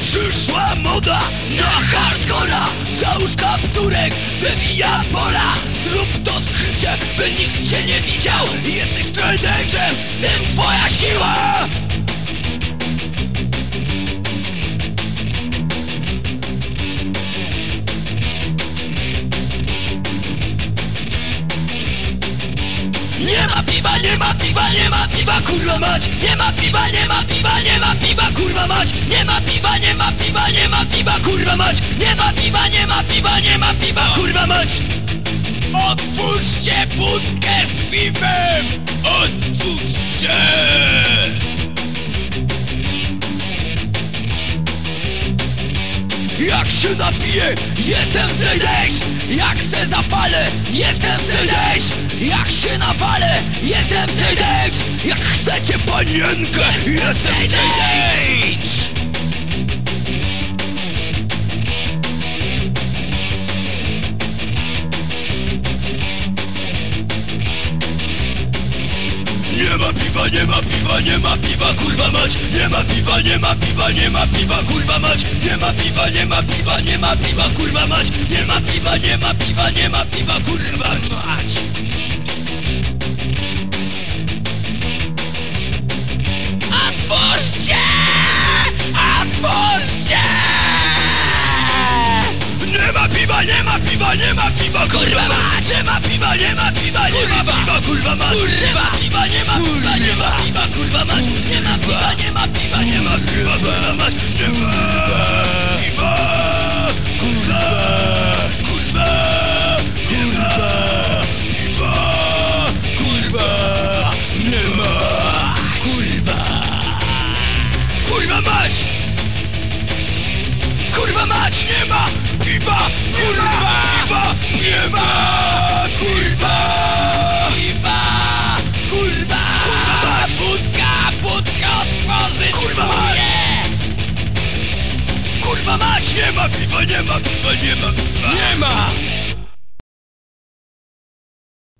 Przyszła moda na hardcora. Załóż kapturek, wywija pola. Zrób to skrycie, by nikt cię nie widział. Jesteś w tym twoja siła Nie ma piwa, nie ma piwa, nie ma piwa, kurwa mać Nie ma piwa, nie ma piwa, nie ma piwa, kurwa mać Nie ma piwa, nie ma piwa, nie ma piwa, kurwa mać Nie ma piwa, nie ma piwa, nie ma piwa, kurwa mać Otwórzcie budkę z piwem! Otwórzcie! Jak się napiję, jestem Zejdejsz Jestem Jak się nawalę, jestem Zejdejsz Jak chcecie panienkę, jestem Nie ma piwa, nie ma piwa, nie ma piwa, kurwa mać Nie ma piwa, nie ma piwa, nie ma piwa, kurwa mać Nie ma piwa, nie ma piwa, nie ma piwa, kurwa mać Nie ma piwa, nie ma piwa, nie ma piwa, kurwa mać! Nie ma piwa, nie ma piwa, nie ma piwa, kurwa mać! Nie ma piwa, nie ma piwa, nie ma piwa, kurwa mać! Nie ma piwa, nie ma piwa, nie ma piwa, kurwa mać! Nie ma piwa, nie ma piwa, nie ma piwa, kurwa mać! Nie ma piwa, kurwa, kurwa, kurwa, piwa, kurwa, nie ma, kurwa, kurwa mać! Kurwa mać, nie ma piwa, kurwa, piwa, nie ma, kurwa, kurwa, kurwa! Mać, budka, budka otworzyć, kurwa mać, kurwa mać, nie ma piwa, nie ma piwa, nie ma piwa, nie ma.